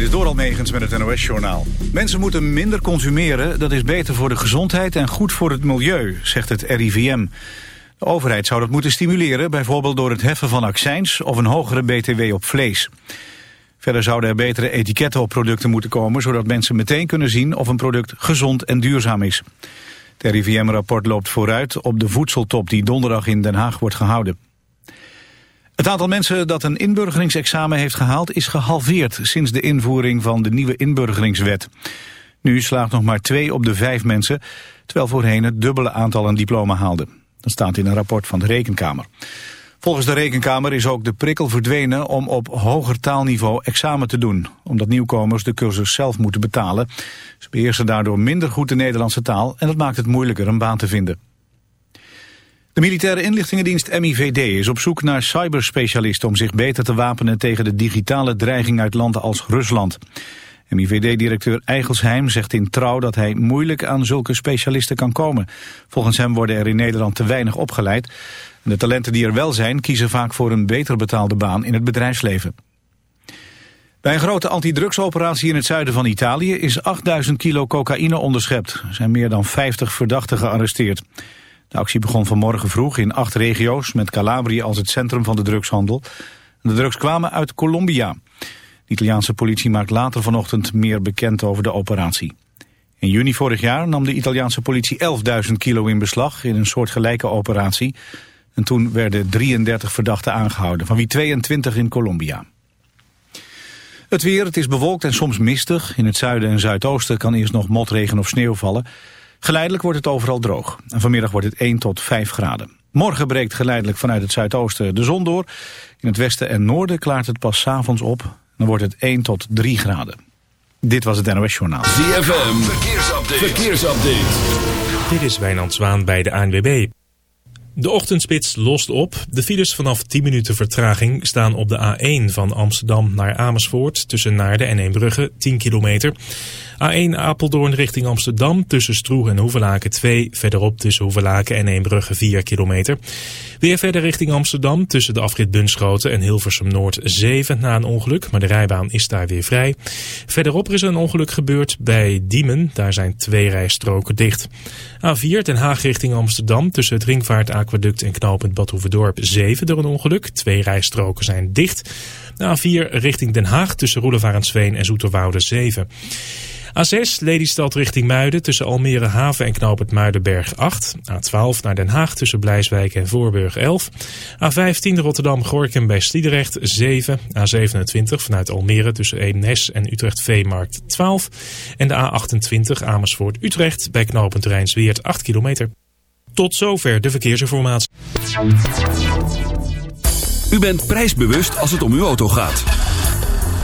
Dit is Doral Megens met het NOS-journaal. Mensen moeten minder consumeren, dat is beter voor de gezondheid en goed voor het milieu, zegt het RIVM. De overheid zou dat moeten stimuleren, bijvoorbeeld door het heffen van accijns of een hogere BTW op vlees. Verder zouden er betere etiketten op producten moeten komen, zodat mensen meteen kunnen zien of een product gezond en duurzaam is. Het RIVM-rapport loopt vooruit op de voedseltop die donderdag in Den Haag wordt gehouden. Het aantal mensen dat een inburgeringsexamen heeft gehaald is gehalveerd sinds de invoering van de nieuwe inburgeringswet. Nu slaagt nog maar twee op de vijf mensen, terwijl voorheen het dubbele aantal een diploma haalde. Dat staat in een rapport van de Rekenkamer. Volgens de Rekenkamer is ook de prikkel verdwenen om op hoger taalniveau examen te doen, omdat nieuwkomers de cursus zelf moeten betalen. Ze beheersen daardoor minder goed de Nederlandse taal en dat maakt het moeilijker een baan te vinden. De militaire inlichtingendienst MIVD is op zoek naar cyberspecialisten om zich beter te wapenen tegen de digitale dreiging uit landen als Rusland. MIVD-directeur Eigelsheim zegt in Trouw dat hij moeilijk aan zulke specialisten kan komen. Volgens hem worden er in Nederland te weinig opgeleid. de talenten die er wel zijn kiezen vaak voor een beter betaalde baan in het bedrijfsleven. Bij een grote antidrugsoperatie in het zuiden van Italië is 8000 kilo cocaïne onderschept. Er zijn meer dan 50 verdachten gearresteerd. De actie begon vanmorgen vroeg in acht regio's met Calabria als het centrum van de drugshandel. De drugs kwamen uit Colombia. De Italiaanse politie maakt later vanochtend meer bekend over de operatie. In juni vorig jaar nam de Italiaanse politie 11.000 kilo in beslag in een soortgelijke operatie. En toen werden 33 verdachten aangehouden, van wie 22 in Colombia. Het weer, het is bewolkt en soms mistig. In het zuiden en zuidoosten kan eerst nog motregen of sneeuw vallen. Geleidelijk wordt het overal droog. En vanmiddag wordt het 1 tot 5 graden. Morgen breekt geleidelijk vanuit het zuidoosten de zon door. In het westen en noorden klaart het pas s'avonds op. Dan wordt het 1 tot 3 graden. Dit was het NOS Journaal. ZFM, verkeersupdate. verkeersupdate. Dit is Wijnand Zwaan bij de ANWB. De ochtendspits lost op. De files vanaf 10 minuten vertraging staan op de A1 van Amsterdam naar Amersfoort tussen Naarden en Eembrugge 10 kilometer. A1 Apeldoorn richting Amsterdam tussen Stroe en Hoevelaken 2. Verderop tussen Hoevelaken en Eembrugge 4 kilometer. Weer verder richting Amsterdam tussen de afrit Bunschoten en Hilversum Noord 7 na een ongeluk. Maar de rijbaan is daar weer vrij. Verderop is een ongeluk gebeurd bij Diemen. Daar zijn twee rijstroken dicht. A4 Den Haag richting Amsterdam tussen het Ringvaartaquaduct en knooppunt Badhoevedorp 7 door een ongeluk. Twee rijstroken zijn dicht. A4 richting Den Haag tussen Roelevarensveen en Zoeterwoude 7. A6 Lelystad richting Muiden tussen Almere Haven en Knoop het Muidenberg 8. A12 naar Den Haag tussen Blijswijk en Voorburg 11. A15 Rotterdam-Gorkum bij Sliedrecht 7. A27 vanuit Almere tussen Eemnes en Utrecht-Veemarkt 12. En de A28 Amersfoort-Utrecht bij knooppunt Rijnsweert 8 kilometer. Tot zover de verkeersinformatie. U bent prijsbewust als het om uw auto gaat.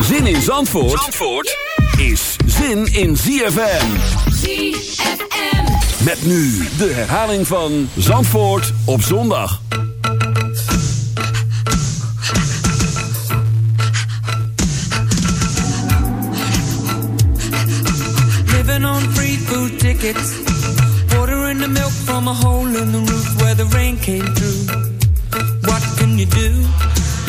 Zin in Zandvoort, Zandvoort is zin in ZFM. ZFM. Met nu de herhaling van Zandvoort op zondag. Living on free food tickets. Water in the milk from a hole in the roof where the rain came through. What can you do?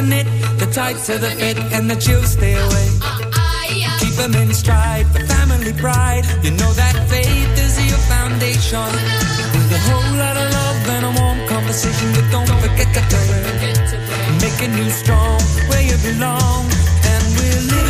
the knit, the tighter the fit, and the chills stay away. Keep them in stride for family pride. You know that faith is your foundation. With a whole lot of love and a warm conversation, but don't forget to pray. Making you strong where you belong, and we're living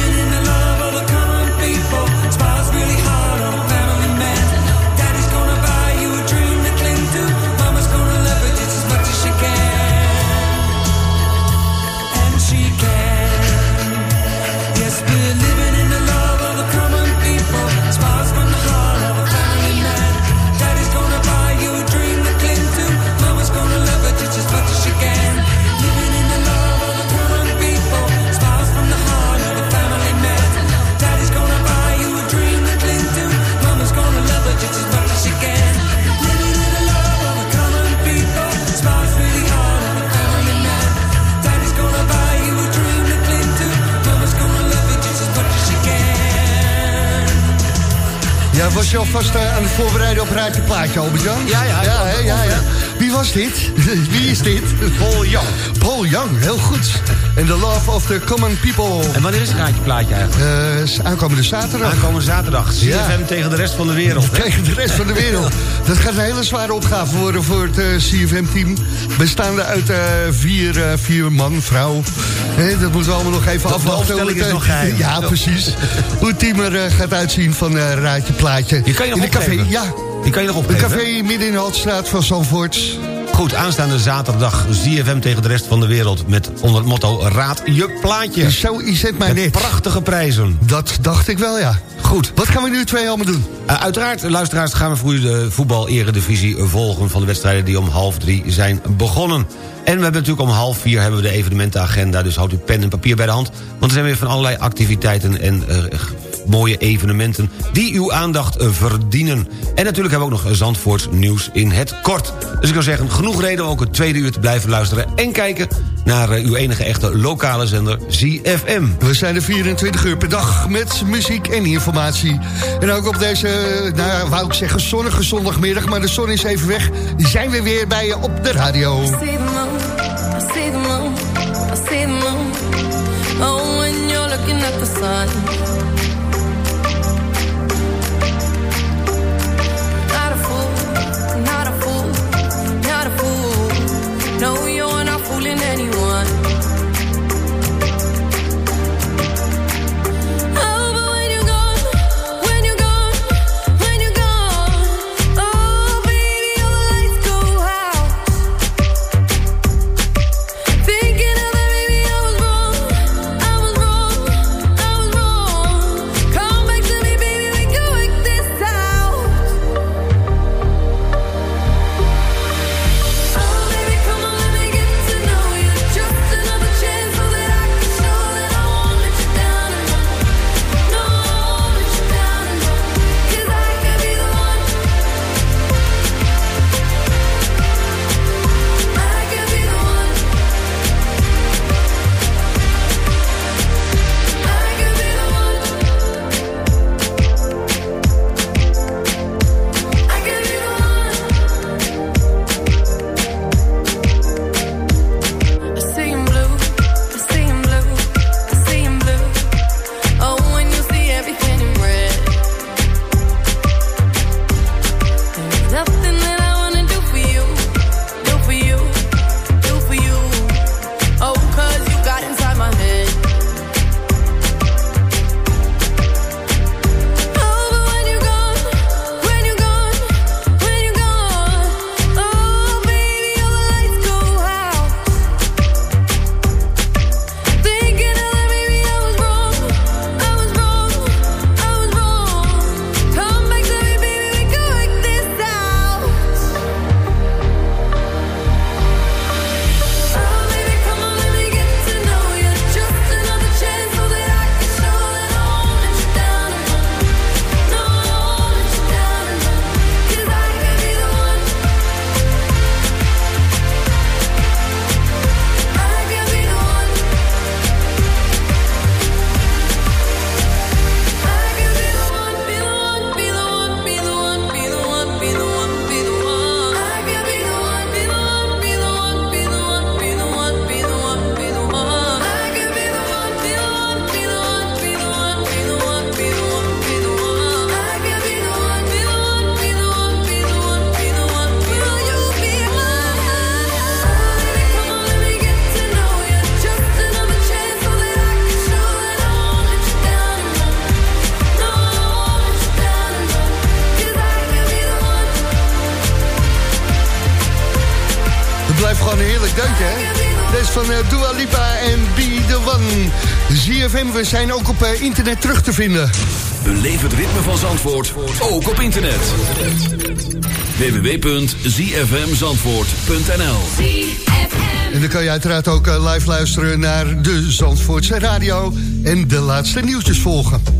was je alvast uh, aan het voorbereiden op Raadje Plaatje, Albert-Jan? Ja, ja, ja, ja. Wie was dit? Wie is dit? Paul Young. Paul Young, heel goed. En The Love of the Common People. En wanneer is het raadje plaatje eigenlijk? Eh, aankomende zaterdag. Aankomende zaterdag. CFM Ja. tegen de rest van de wereld. hè? Tegen de rest van de wereld. Dat gaat een hele zware opgave worden voor het eh, CFM-team. Bestaande uit eh, vier, vier man, vrouw. Dat moeten we allemaal nog even afwachten. is nog geheim. Ja, precies. Hoe het team er gaat uitzien van Raadje Plaatje. Die kan je nog In de café. Ja, Die kan je nog een opgeven. café midden in de Haltstraat van Zandvoort. Goed, aanstaande zaterdag ZFM tegen de rest van de wereld... met onder het motto Raad je plaatje. Zo is het maar net. prachtige prijzen. Dat dacht ik wel, ja. Goed. Wat gaan we nu twee allemaal doen? Uh, uiteraard, luisteraars, gaan we voor u de voetbal-eredivisie volgen... van de wedstrijden die om half drie zijn begonnen. En we hebben natuurlijk om half vier hebben we de evenementenagenda... dus houdt u pen en papier bij de hand. Want er zijn weer van allerlei activiteiten en uh, mooie evenementen... die uw aandacht uh, verdienen. En natuurlijk hebben we ook nog Zandvoorts nieuws in het kort. Dus ik zou zeggen, genoeg reden om ook het tweede uur te blijven luisteren... en kijken naar uh, uw enige echte lokale zender ZFM. We zijn er 24 uur per dag met muziek en informatie. En ook op deze, nou wou ik zeggen zonnige zondagmiddag... maar de zon is even weg, zijn we weer bij je op de radio. I see the moon, I see the moon, I see the moon. Oh, when you're looking at the sun. Van eh, Dua Lipa en Be The One. ZFM, we zijn ook op eh, internet terug te vinden. Beleef het ritme van Zandvoort, ook op internet. www.zfmzandvoort.nl En dan kan je uiteraard ook eh, live luisteren naar de Zandvoortse radio... en de laatste nieuwtjes volgen.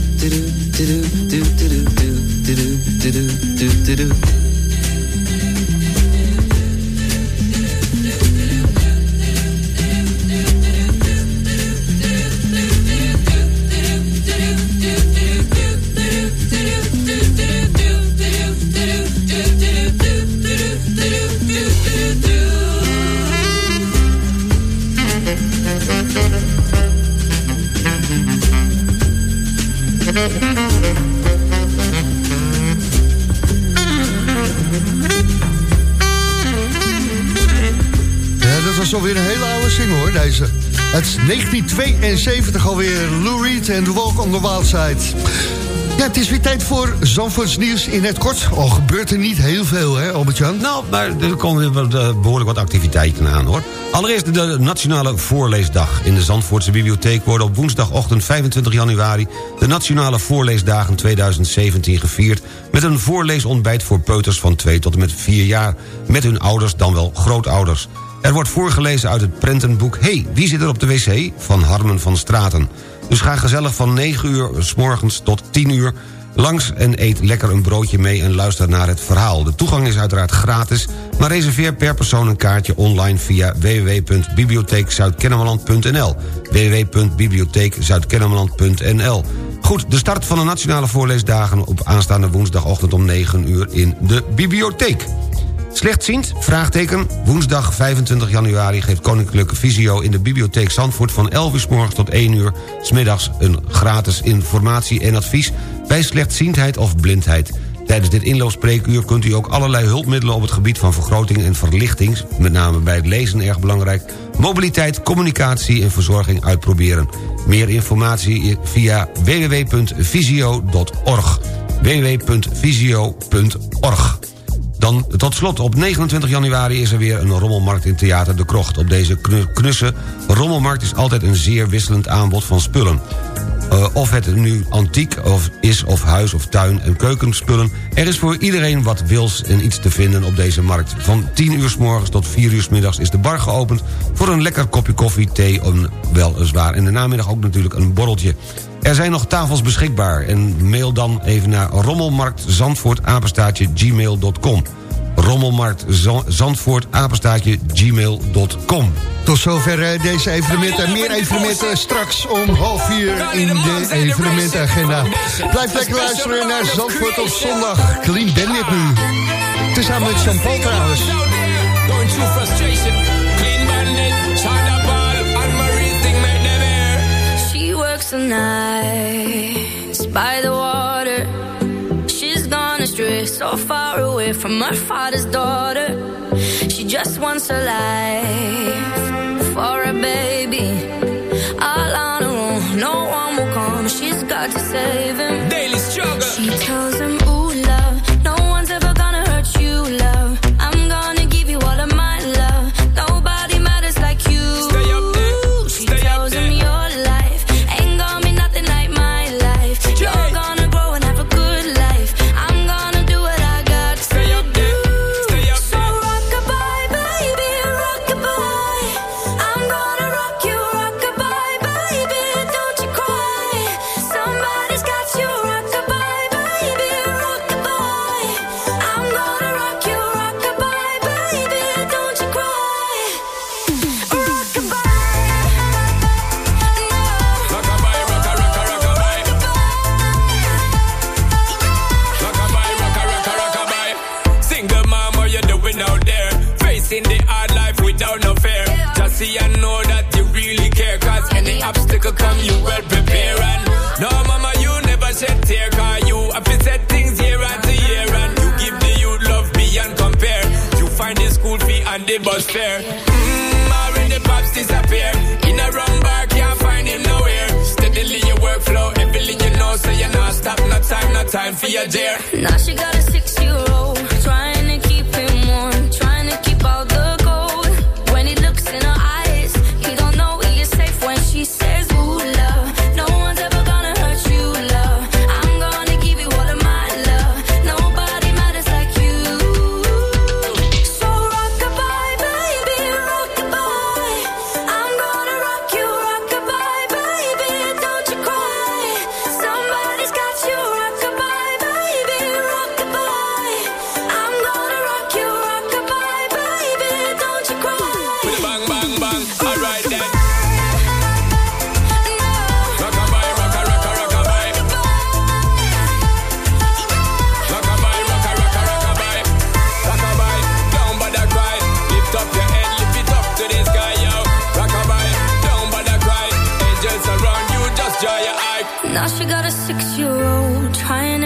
do, do, 1972 alweer, Lou Reed en The Walk on the Wild Side. Ja, het is weer tijd voor Zandvoorts nieuws in het kort. Al gebeurt er niet heel veel, hè, Albert-Jan? Nou, maar er komen eh, behoorlijk wat activiteiten aan, hoor. Allereerst de Nationale Voorleesdag. In de Zandvoortse Bibliotheek worden op woensdagochtend 25 januari... de Nationale Voorleesdagen 2017 gevierd... met een voorleesontbijt voor peuters van 2 tot en met 4 jaar... met hun ouders dan wel grootouders. Er wordt voorgelezen uit het prentenboek... Hey, wie zit er op de wc? van Harmen van Straten. Dus ga gezellig van 9 uur s morgens tot 10 uur langs en eet lekker een broodje mee en luister naar het verhaal. De toegang is uiteraard gratis, maar reserveer per persoon een kaartje online via www.bibliotheekzuidkennemerland.nl www.bibliotheekzuidkennemerland.nl Goed, de start van de nationale voorleesdagen... op aanstaande woensdagochtend om 9 uur in de bibliotheek. Slechtziend? Vraagteken. Woensdag 25 januari geeft Koninklijke Visio in de bibliotheek Zandvoort... van 11 uur s morgens tot 1 uur s middags een gratis informatie en advies... bij slechtziendheid of blindheid. Tijdens dit inloopspreekuur kunt u ook allerlei hulpmiddelen... op het gebied van vergroting en verlichting... met name bij het lezen erg belangrijk... mobiliteit, communicatie en verzorging uitproberen. Meer informatie via www.visio.org www.visio.org dan tot slot, op 29 januari is er weer een rommelmarkt in Theater de Krocht. Op deze knu- knusse rommelmarkt is altijd een zeer wisselend aanbod van spullen. Uh, of het nu antiek of is, of huis, of tuin- en keukenspullen... er is voor iedereen wat wils en iets te vinden op deze markt. Van 10 uur s morgens tot 4 uur s middags is de bar geopend... voor een lekker kopje koffie, thee, en weliswaar in de namiddag ook natuurlijk een borreltje. Er zijn nog tafels beschikbaar en mail dan even naar rommelmarktzandvoortapenstaatje gmail.com rommelmarkt Zandvoort apenstaatje gmail.com. Tot zover eh, deze evenementen. Meer evenementen straks om half vier in de evenementagenda. Blijf lekker luisteren naar Zandvoort op zondag. Clean Bandit nu. Tezamen met Jean-Paul trouwens. She works the nights by the water. So far away from her father's daughter. She just wants a life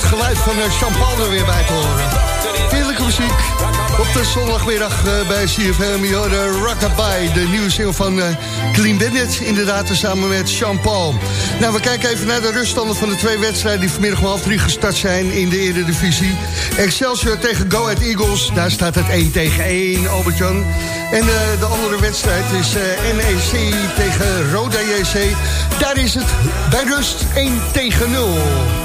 dat geluid van uh, Champagne er weer bij te horen. Heerlijke muziek. Op de zondagmiddag uh, bij CFM, de Rockabye, de nieuwe single van uh, Clean Bennett. Inderdaad, samen met Jean-Paul. Nou, we kijken even naar de ruststanden van de twee wedstrijden... die vanmiddag om half drie gestart zijn in de Eredivisie. Excelsior tegen Go Ahead Eagles, daar staat het 1 tegen 1, Albert-Jan. En uh, de andere wedstrijd is NEC tegen Roda JC. Daar is het bij rust 1 tegen 0.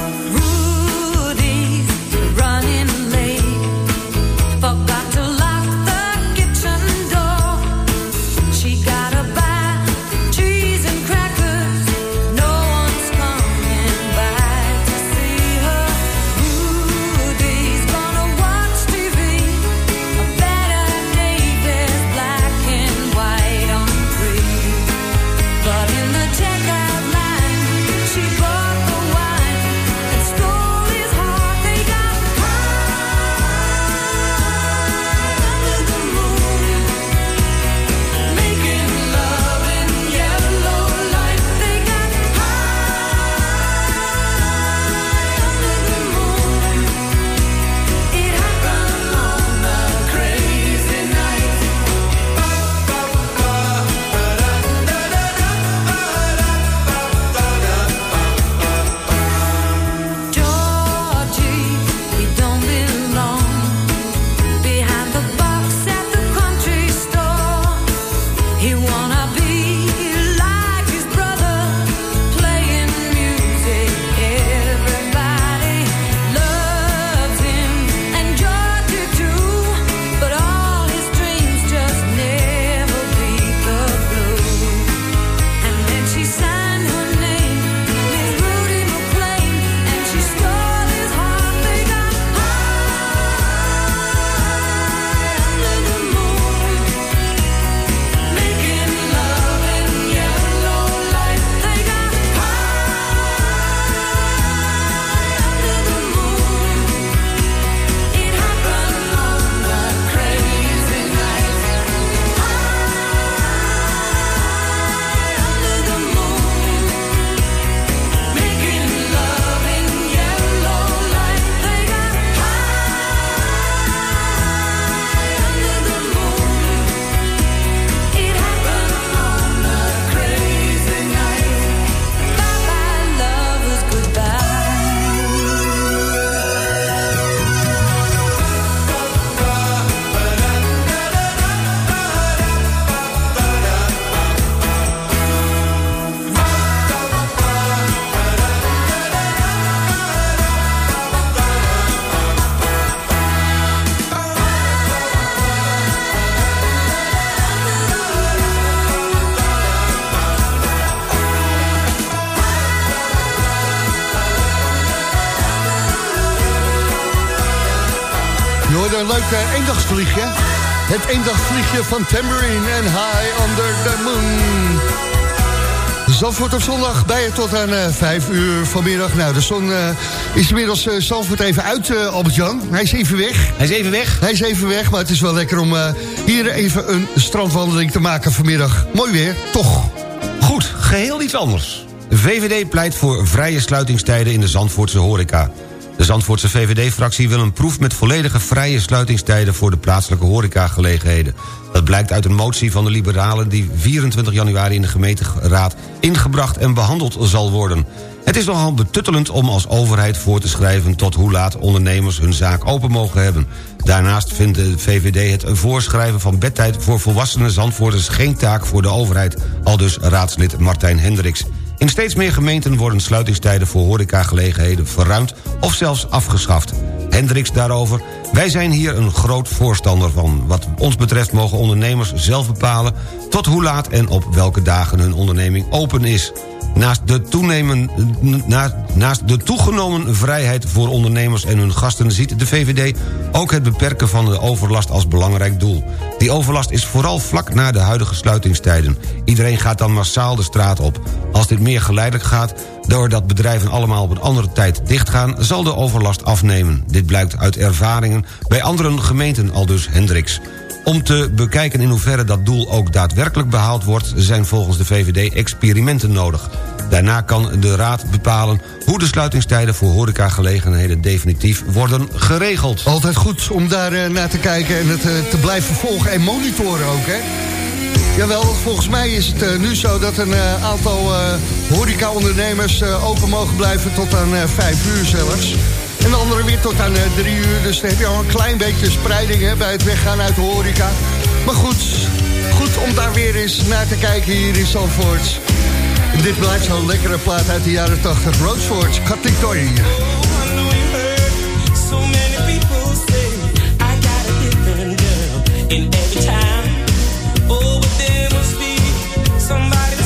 Leuk uh, eendagsvliegje. Het eendagsvliegje van Tambourine en High Under the Moon. Zandvoort op zondag bij je tot aan uh, 5 uur vanmiddag. Nou, de zon uh, is inmiddels uh, Zandvoort even uit, Albert-Jan. Hij is even weg. Hij is even weg? Hij is even weg, maar het is wel lekker om hier even een strandwandeling te maken vanmiddag. Mooi weer, toch? Goed, geheel iets anders. De VVD pleit voor vrije sluitingstijden in de Zandvoortse horeca. De Zandvoortse VVD-fractie wil een proef met volledige vrije sluitingstijden... voor de plaatselijke horecagelegenheden. Dat blijkt uit een motie van de Liberalen... die 24 januari in de gemeenteraad ingebracht en behandeld zal worden. Het is nogal betuttelend om als overheid voor te schrijven... tot hoe laat ondernemers hun zaak open mogen hebben. Daarnaast vindt de VVD het voorschrijven van bedtijd... voor volwassenen Zandvoorters geen taak voor de overheid. Aldus raadslid Martijn Hendricks. In steeds meer gemeenten worden sluitingstijden voor horecagelegenheden verruimd of zelfs afgeschaft. Hendricks daarover, wij zijn hier een groot voorstander van. Wat ons betreft mogen ondernemers zelf bepalen tot hoe laat en op welke dagen hun onderneming open is. Naast de, toenemen, naast de toegenomen vrijheid voor ondernemers en hun gasten... ziet de VVD ook het beperken van de overlast als belangrijk doel. Die overlast is vooral vlak na de huidige sluitingstijden. Iedereen gaat dan massaal de straat op. Als dit meer geleidelijk gaat, doordat bedrijven allemaal op een andere tijd dichtgaan... zal de overlast afnemen. Dit blijkt uit ervaringen bij andere gemeenten, aldus Hendricks. Om te bekijken in hoeverre dat doel ook daadwerkelijk behaald wordt... zijn volgens de VVD experimenten nodig. Daarna kan de Raad bepalen hoe de sluitingstijden voor horecagelegenheden definitief worden geregeld. Altijd goed om daar eh, naar te kijken en het eh, te blijven volgen en monitoren ook, hè? Jawel, volgens mij is het eh, nu zo dat een eh, aantal eh horeca-ondernemers open mogen blijven tot aan eh, vijf uur zelfs. En de andere weer tot aan eh, drie uur. Dus dan heb je al een klein beetje spreiding hè, bij het weggaan uit de horeca. Maar goed, goed om daar weer eens naar te kijken hier in Zandvoort. Dit blijft zo'n lekkere plaat uit de jaren 80. Roadfords, Cutting Toy. So many somebody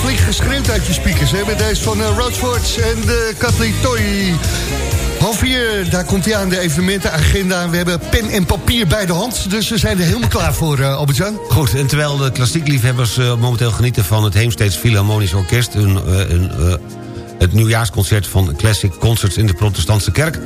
flink geschreeuwd uit je speakers, hè? Met deze van uh, en de Toy. Half vier, daar komt hij aan, de evenementenagenda. We hebben pen en papier bij de hand, dus we zijn er helemaal klaar voor, uh, Albert-Jan. Goed, en terwijl de klassiekliefhebbers eh, momenteel genieten van het Heemsteeds Philharmonisch Orkest... Hun, het nieuwjaarsconcert van Classic Concerts in de Protestantse Kerk...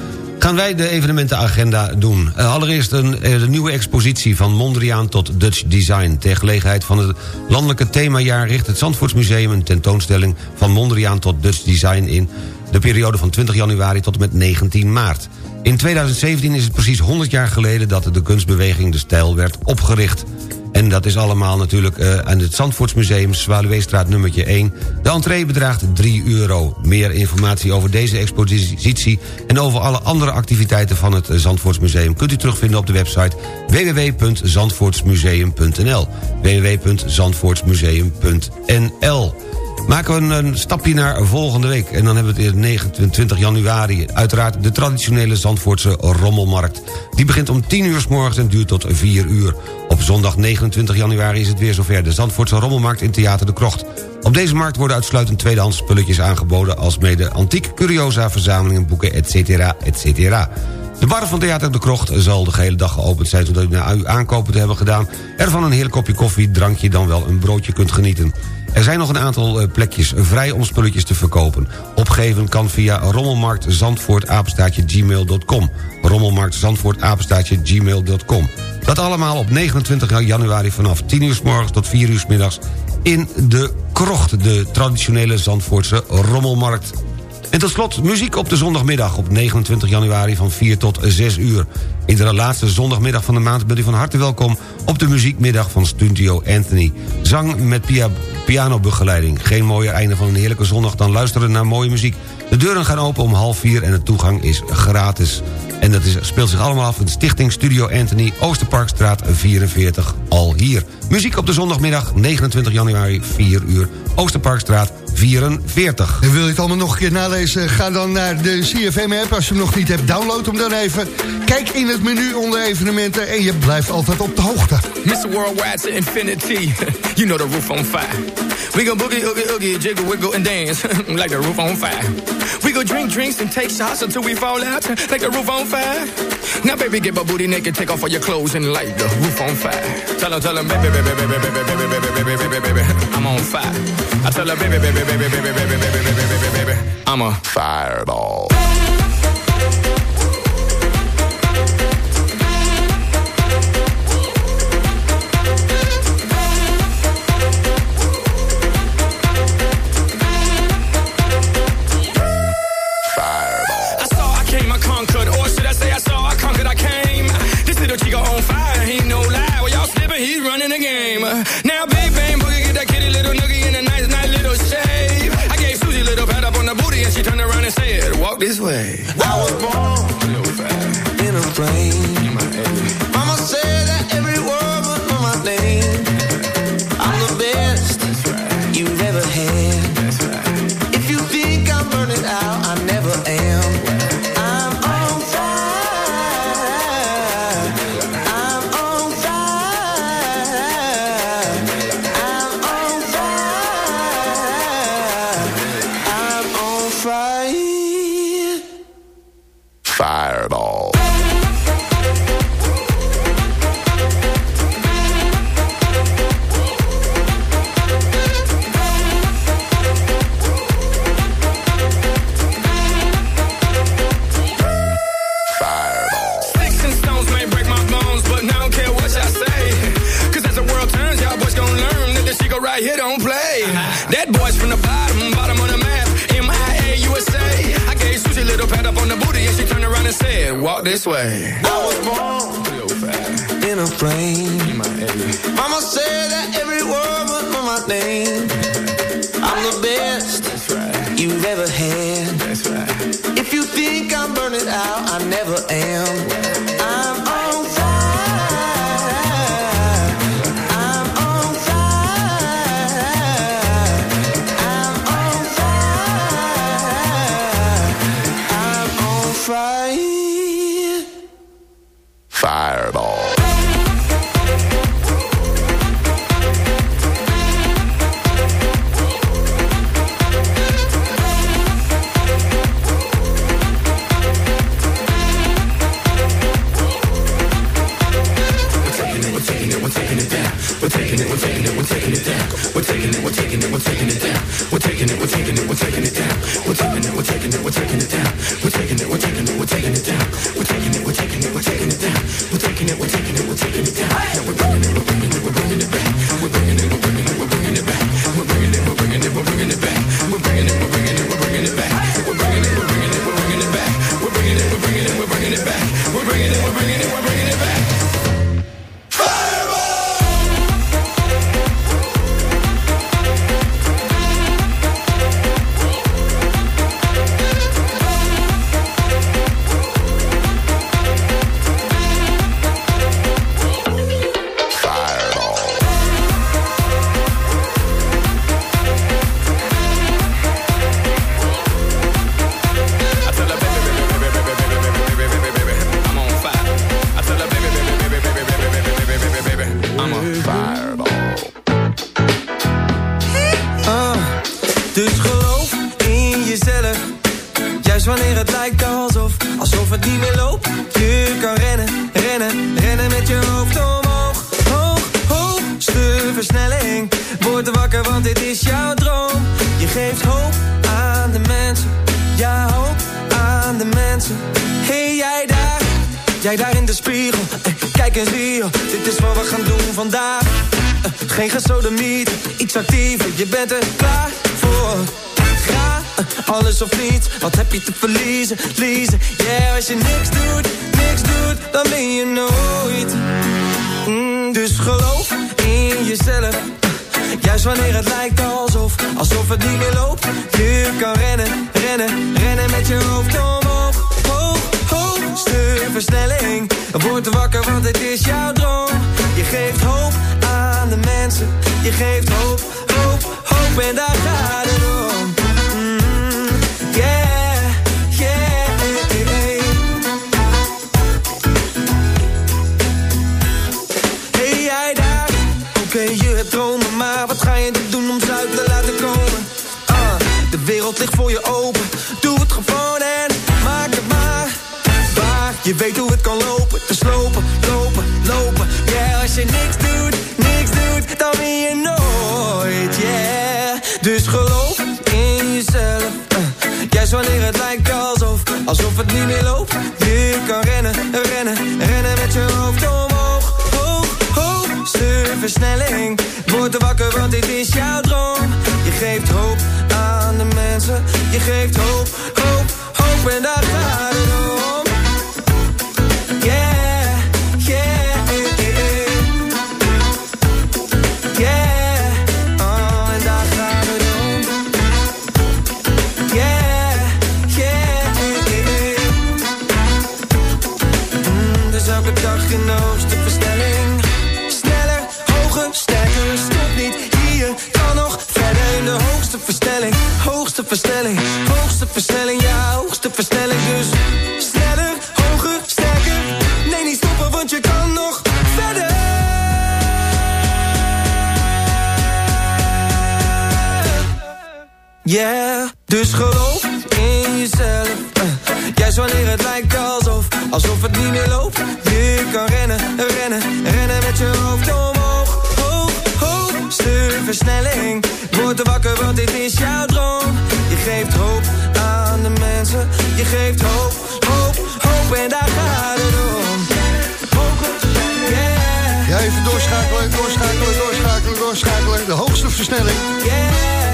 gaan wij de evenementenagenda doen. Eh, allereerst een, eh, de nieuwe expositie van Mondriaan tot Dutch Design. Ter gelegenheid van het landelijke themajaar... richt het Zandvoortsmuseum een tentoonstelling van Mondriaan tot Dutch Design in... de periode van 20 januari tot en met 19 maart. In 2017 is het precies 100 jaar geleden dat de kunstbeweging De Stijl werd opgericht. En dat is allemaal natuurlijk uh, aan het Zandvoortsmuseum, Zwaluweestraat nummertje 1. De entree bedraagt 3 euro. Meer informatie over deze expositie en over alle andere activiteiten van het Zandvoortsmuseum... kunt u terugvinden op de website www.zandvoortsmuseum.nl www.zandvoortsmuseum.nl Maken we een stapje naar volgende week. En dan hebben we het in 29 januari. Uiteraard de traditionele Zandvoortse rommelmarkt. Die begint om 10 uur s morgens en duurt tot 4 uur. Op zondag 29 januari is het weer zover. De Zandvoortse rommelmarkt in Theater de Krocht. Op deze markt worden uitsluitend tweedehands spulletjes aangeboden... als mede antiek, curiosa, verzamelingen, boeken, etc. etc. De bar van Theater de Krocht zal de gehele dag geopend zijn... zodat u na uw aankopen te hebben gedaan... ervan een heerlijk kopje koffie, drankje dan wel een broodje kunt genieten. Er zijn nog een aantal eh, plekjes vrij om spulletjes te verkopen. Opgeven kan via rommelmarktzandvoortapenstaatje rommelmarktzandvoortapenstaatje gmail.com. Dat allemaal op 29 januari vanaf 10 uur s morgens tot 4 uur s middags... in de Krocht, de traditionele Zandvoortse rommelmarkt. En tot slot muziek op de zondagmiddag op 29 januari van 4 tot 6 uur. Iedere laatste zondagmiddag van de maand bent u van harte welkom... op de muziekmiddag van Studio Anthony. Zang met pia pianobegeleiding. Geen mooier einde van een heerlijke zondag dan luisteren naar mooie muziek. De deuren gaan open om half vier en de toegang is gratis. En dat is, speelt zich allemaal af in de stichting Studio Anthony... Oosterparkstraat 44, al hier. Muziek op de zondagmiddag, 29 januari, 4 uur. Oosterparkstraat 44. En wil je het allemaal nog een keer nalezen? Ga dan naar de CFM-app. Als je hem nog niet hebt, download hem dan even. Kijk in het menu onder evenementen en je blijft altijd op de hoogte. Mr. Worldwide to infinity. you know the roof on fire. We go boogie, oogie, oogie, jiggle, wiggle, and dance like the roof on fire. We go drink drinks and take shots until we fall out like the roof on fire. Now, baby, get my booty naked, take off all your clothes and light the roof on fire. Tell her, tell her, baby, baby, baby, baby, baby, baby, baby, baby, baby, baby, I'm on fire. I tell her, baby, baby, baby, baby, baby, baby, baby, baby, baby, baby, I'm a fireball.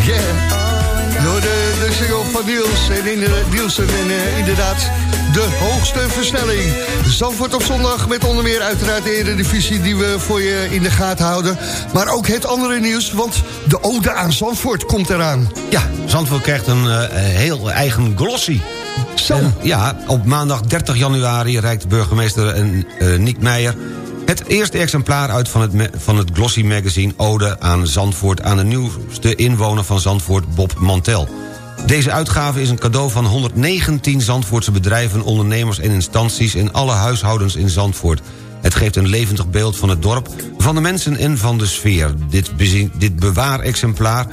Yeah. Door de, de single van Niels en in de, Nielsen en eh, inderdaad de hoogste versnelling. Zandvoort op zondag met onder meer uiteraard de Eredivisie die we voor je in de gaten houden. Maar ook het andere nieuws, want de ode aan Zandvoort komt eraan. Ja, Zandvoort krijgt een eh, heel eigen glossy. Zo. En ja, op maandag 30 januari reikt burgemeester en, eh, Niek Meijer... het eerste exemplaar uit van het, van het Glossy magazine Ode aan Zandvoort... aan de nieuwste inwoner van Zandvoort, Bob Mantel. Deze uitgave is een cadeau van 119 Zandvoortse bedrijven, ondernemers en instanties... in alle huishoudens in Zandvoort. Het geeft een levendig beeld van het dorp, van de mensen en van de sfeer. Dit, dit bewaarexemplaar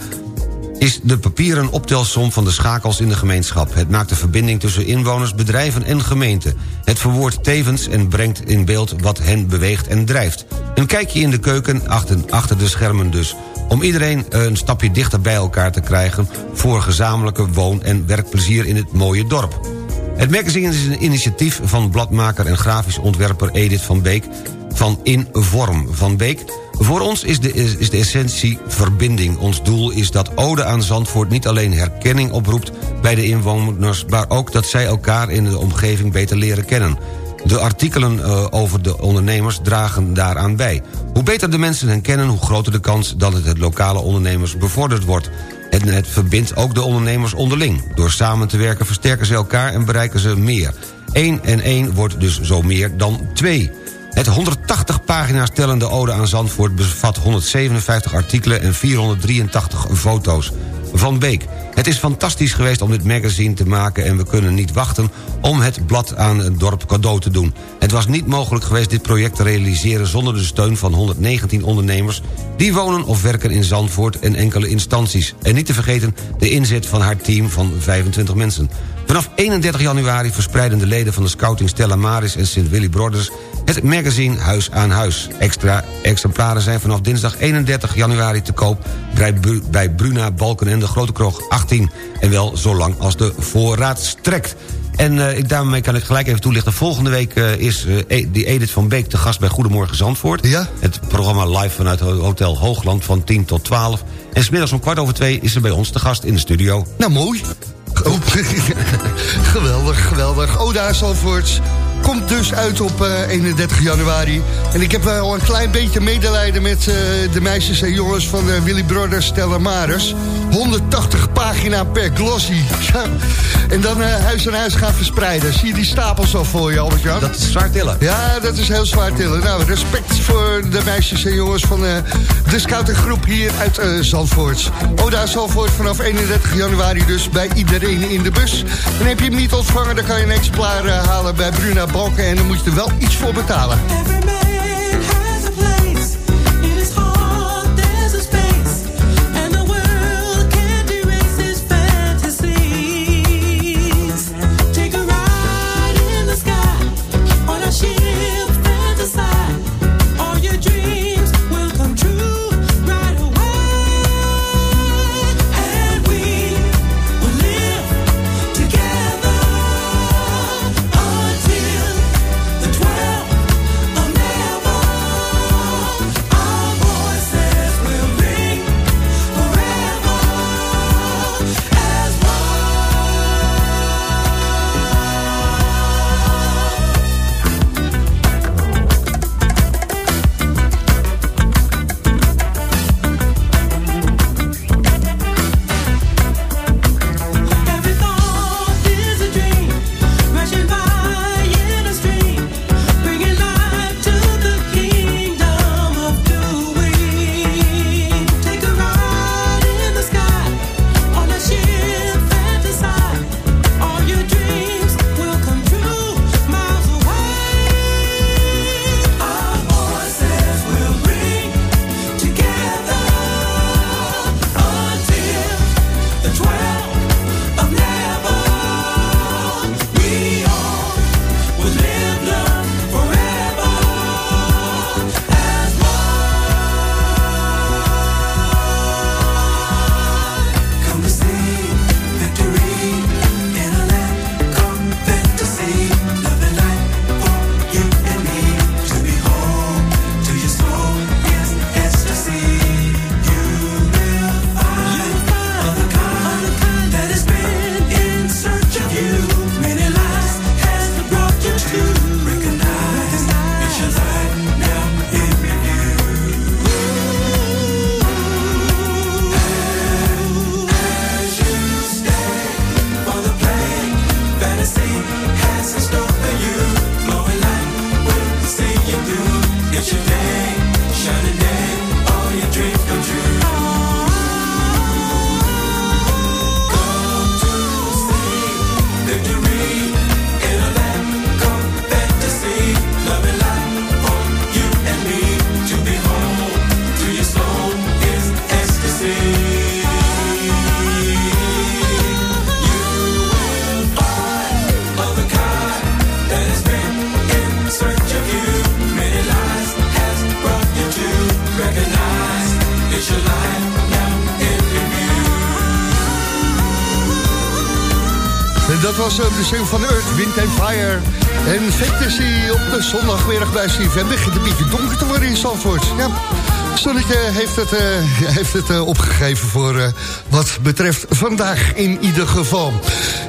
is de papieren optelsom van de schakels in de gemeenschap. Het maakt de verbinding tussen inwoners, bedrijven en gemeente. Het verwoordt tevens en brengt in beeld wat hen beweegt en drijft. Een kijkje in de keuken, achter, achter de schermen dus. Om iedereen eh, een stapje dichter bij elkaar te krijgen... voor gezamenlijke woon- en werkplezier in het mooie dorp. Het magazine is een initiatief van bladmaker en grafisch ontwerper Edith van Beek... van In Vorm van Beek. Voor ons is de, is de essentie verbinding. Ons doel is dat Ode aan Zandvoort niet alleen herkenning oproept... bij de inwoners, maar ook dat zij elkaar in de omgeving beter leren kennen. De artikelen eh, over de ondernemers dragen daaraan bij. Hoe beter de mensen hen kennen, hoe groter de kans... dat het het lokale ondernemers bevorderd wordt. En het verbindt ook de ondernemers onderling. Door samen te werken versterken ze elkaar en bereiken ze meer. 1 en 1 wordt dus zo meer dan 2. Het 180 pagina's tellende Ode aan Zandvoort... bevat 157 artikelen en 483 foto's. Van Beek. Het is fantastisch geweest om dit magazine te maken... en we kunnen niet wachten om het blad aan het dorp cadeau te doen. Het was niet mogelijk geweest dit project te realiseren... zonder de steun van 119 ondernemers... die wonen of werken in Zandvoort en enkele instanties. En niet te vergeten de inzet van haar team van 25 mensen. Vanaf 31 januari verspreiden de leden van de scouting Stella Maris en Sint Willy Brothers... het magazine Huis aan Huis. Extra exemplaren zijn vanaf dinsdag 31 januari te koop... bij Bru- bij Bruna Balken en de Grote Kroog 18. En wel zolang als de voorraad strekt. En eh, ik, daarmee kan ik gelijk even toelichten. Volgende week eh, is eh, E- die Edith van Beek te gast bij Goedemorgen Zandvoort. Ja. Het programma live vanuit Hotel Hoogland van 10 tot 12. En smiddags om kwart over twee is ze bij ons te gast in de studio. Nou, mooi. Geweldig, geweldig. Oda Zalvoorts komt dus uit op eh, 31 januari. En ik heb wel een klein beetje medelijden met eh, de meisjes en jongens van eh, Willy Brothers Stella Maris. 180 pagina per glossy. En dan eh, huis aan huis gaan verspreiden. Zie je die stapels al voor je, Albert-Jan? Dat is zwaar tillen. Ja, dat is heel zwaar tillen. Nou, respect voor de meisjes en jongens van eh, de scoutinggroep hier uit eh Zandvoort. Oda Zandvoort vanaf 31 januari dus bij iedereen in de bus. En heb je hem niet ontvangen, dan kan je een exemplaar eh, halen bij Bruna Balken. En dan moet je er wel iets voor betalen. Was de zin van Earth, Wind and Fire. En Fantasy op de zondagmiddag bij CFM. begint een beetje donker te worden in Zandvoort. Ja. Zonnetje heeft het, eh, heeft het eh, opgegeven voor eh, wat betreft vandaag in ieder geval.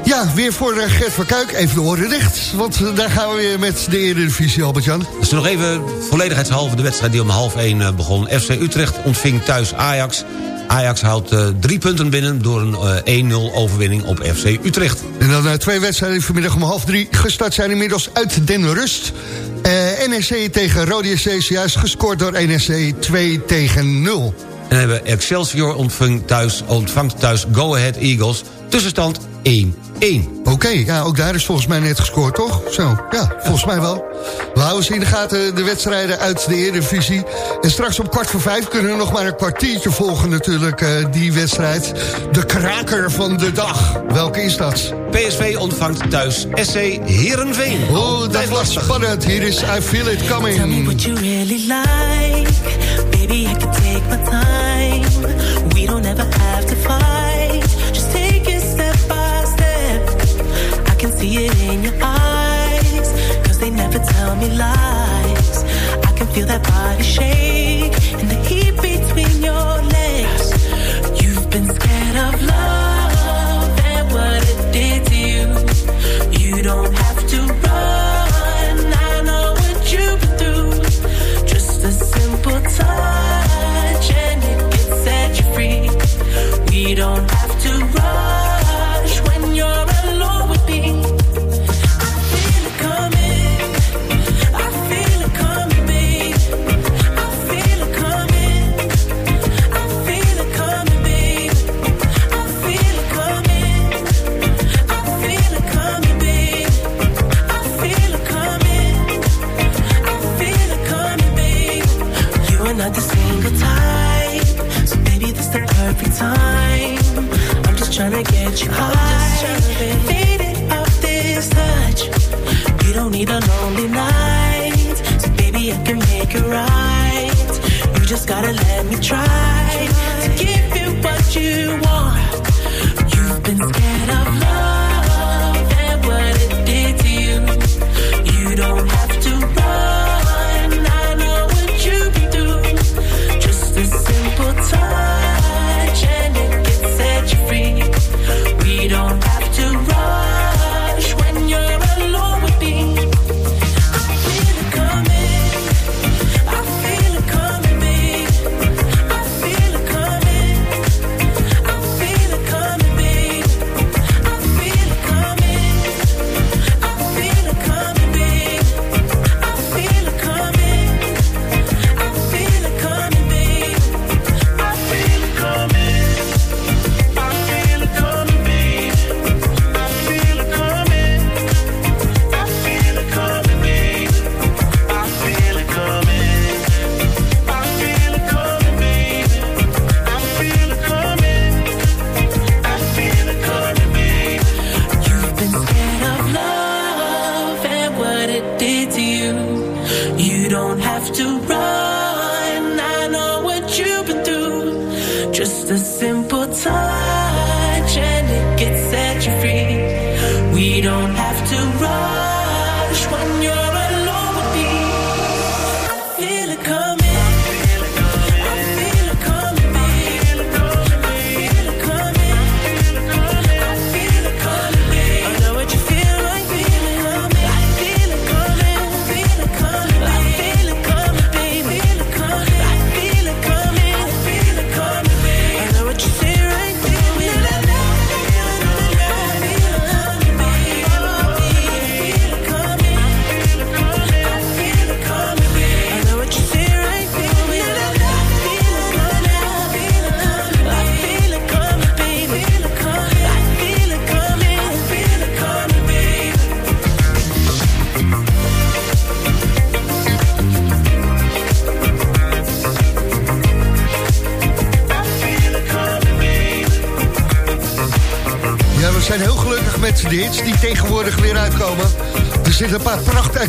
Ja, weer voor Gert van Kuik. Even de oren dicht, want daar gaan we weer met de Eredivisie, Albert-Jan. Dus nog even volledigheidshalve de wedstrijd die om half 1 eh, begon. FC Utrecht ontving thuis Ajax. Ajax houdt eh, drie punten binnen door een eh, 1-0 overwinning op FC Utrecht. En dan eh, twee wedstrijden vanmiddag om half drie gestart zijn inmiddels uit Den Rust. Eh NEC tegen Rode SC is juist gescoord door NEC 2 tegen 0. En dan hebben Excelsior ontvang thuis, ontvangt thuis Go Ahead Eagles. Tussenstand 1-1. Oké, ja, ook daar is volgens mij net gescoord, toch? Zo, ja, volgens mij wel. We houden ze in de gaten, de wedstrijden uit de Eredivisie. En straks om kwart voor vijf kunnen we nog maar een kwartiertje volgen natuurlijk, uh, die wedstrijd. De kraker van de dag. Welke is dat? PSV ontvangt thuis SC Heerenveen. Oh, dat was spannend. Hier is I Feel It Coming. Tell me what you really like. Baby, I can take my time. It in your eyes. Cause they never tell me lies. I can feel that body shake.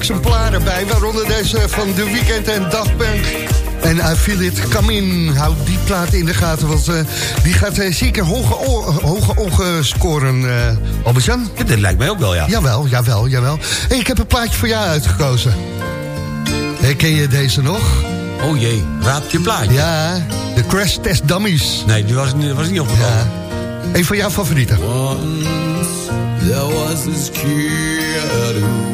Prachtexemplaren bij, waaronder deze van The Weeknd en Daft Punk. En I Feel It Come In. Houd die plaat in de gaten, want eh, die gaat eh, zeker hoge, hoge ogen scoren, eh Albert-Jan. Ja, dat lijkt mij ook wel, ja. Jawel, jawel, jawel. Hey, ik heb een plaatje voor jou uitgekozen. Hey, ken je deze nog? Oh jee, raad je plaatje. Ja, de Crash Test Dummies. Nee, die was, die was niet opgekomen. Ja. Een van jouw favorieten. Once there was this kid who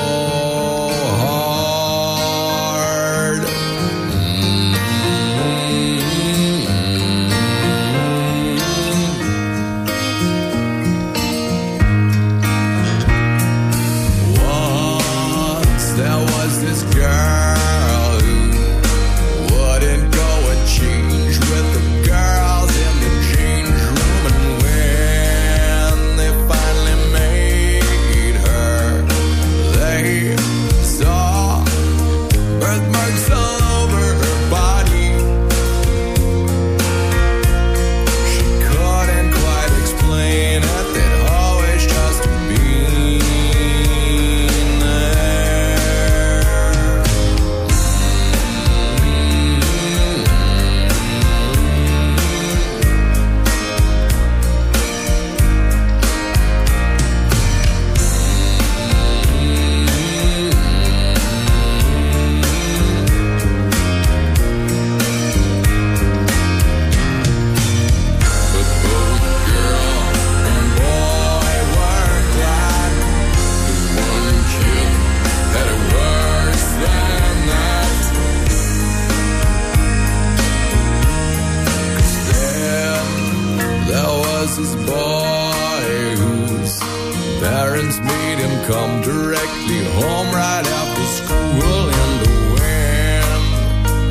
Come directly home right after school in the wind.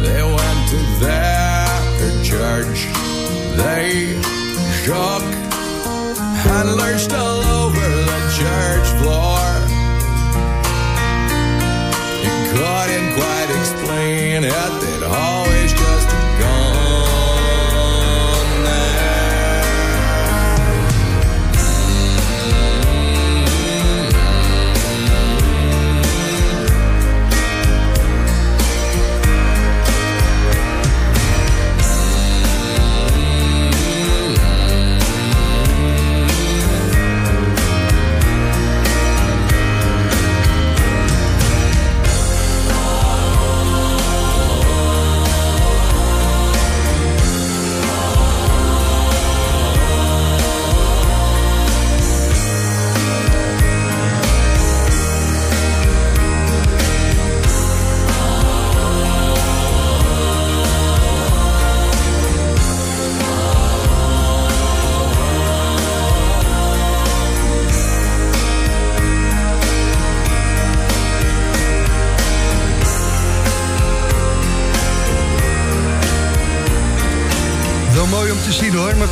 They went to their church. They shook and lurched all over the church floor. He couldn't quite explain it. They'd always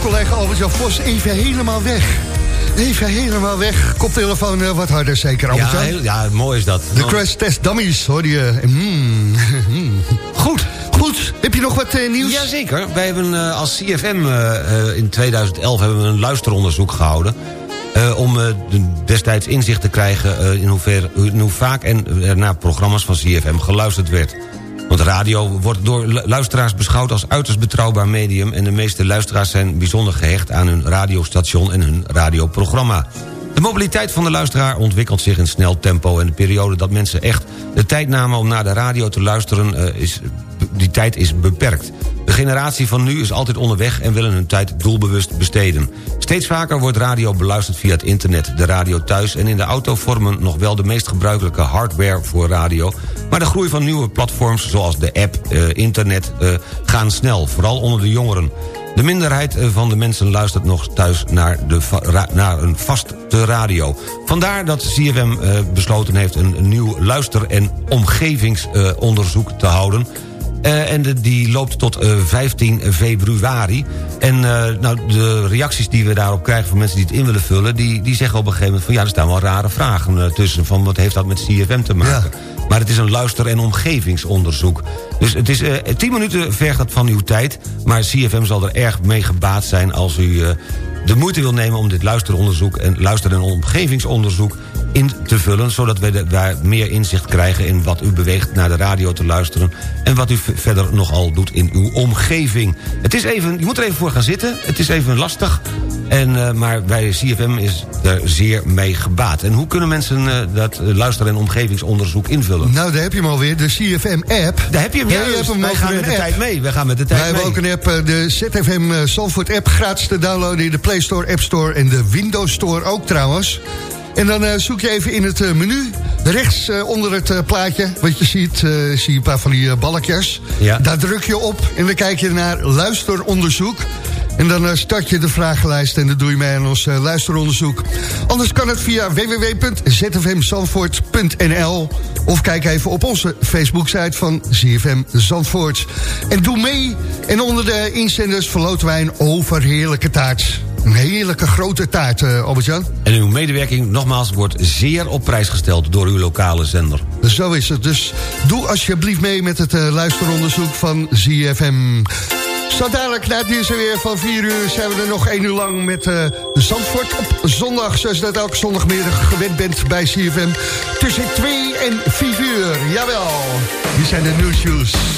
collega Albert-Jan Vos even helemaal weg. Even helemaal weg. Koptelefoon eh, wat harder zeker, Ja, Albert-Jan. heel- ja, mooi is dat. De Crash Test Dummies, hoor je. Mm. Goed, goed. Heb je nog wat eh, nieuws? Jazeker. Wij hebben eh, als CFM eh, eh, in 2011 hebben we een luisteronderzoek gehouden. eh, om eh, de- destijds inzicht te krijgen eh, in, hoever, in hoe vaak en naar programma's van CFM geluisterd werd. Want radio wordt door lu- luisteraars beschouwd als uiterst betrouwbaar medium... en de meeste luisteraars zijn bijzonder gehecht aan hun radiostation en hun radioprogramma. De mobiliteit van de luisteraar ontwikkelt zich in snel tempo... en de periode dat mensen echt de tijd namen om naar de radio te luisteren... eh, is, die tijd is beperkt. De generatie van nu is altijd onderweg en willen hun tijd doelbewust besteden. Steeds vaker wordt radio beluisterd via het internet. De radio thuis en in de auto vormen nog wel de meest gebruikelijke hardware voor radio... maar de groei van nieuwe platforms zoals de app, eh, internet eh, gaan snel, vooral onder de jongeren. De minderheid eh, van de mensen luistert nog thuis naar, de naar een vaste radio. Vandaar dat CFM eh, besloten heeft een, een nieuw luister- en omgevingsonderzoek te houden... Eh, en de, die loopt tot eh, 15 februari. En eh, nou, de reacties die we daarop krijgen van mensen die het in willen vullen... die, die zeggen op een gegeven moment van ja, er staan wel rare vragen eh, tussen... van wat heeft dat met CFM te maken. Maar het is een luister- en omgevingsonderzoek. Dus het is eh 10 minuten vergt dat van uw tijd... maar CFM zal er erg mee gebaat zijn als u... eh, de moeite wil nemen om dit luisteronderzoek en luister- en omgevingsonderzoek in te vullen... zodat we de- daar meer inzicht krijgen in wat u beweegt naar de radio te luisteren... en wat u verder nogal doet in uw omgeving. Het is even, je moet er even voor gaan zitten, het is even lastig... En, eh, maar bij CFM is er zeer mee gebaat. En hoe kunnen mensen eh, dat luister- en omgevingsonderzoek invullen? Nou, daar heb je hem alweer, de CFM-app. Daar heb je hem, Ja, hem Wij gaan met de tijd mee. Wij gaan met de tijd Wij mee. hebben ook een app, eh, de ZFM eh, Zandvoort app, gratis te downloaden in de Play Store, App Store en de Windows Store ook trouwens. En dan eh, zoek je even in het eh, menu, rechts eh, onder het plaatje, wat je ziet, zie je een paar van die balkjes. Ja. Daar druk je op en dan kijk je naar luisteronderzoek. En dan start je de vragenlijst en dat doe je mee aan ons luisteronderzoek. Anders kan het via www.zfmzandvoort.nl of kijk even op onze Facebook-site van ZFM Zandvoort. En doe mee. En onder de inzenders verloten wij een overheerlijke taart. Een heerlijke grote taart, eh, Albert-Jan. En uw medewerking, nogmaals, wordt zeer op prijs gesteld door uw lokale zender. Zo is het. Dus doe alsjeblieft mee met het eh, luisteronderzoek van ZFM. Zo dadelijk na het nieuws weer van 4 uur zijn we er nog 1 uur lang met eh Zandvoort op zondag. Zoals je dat elke zondagmiddag gewend bent bij CFM. Tussen 2 en 5 uur. Jawel. Hier zijn de nieuwsjes.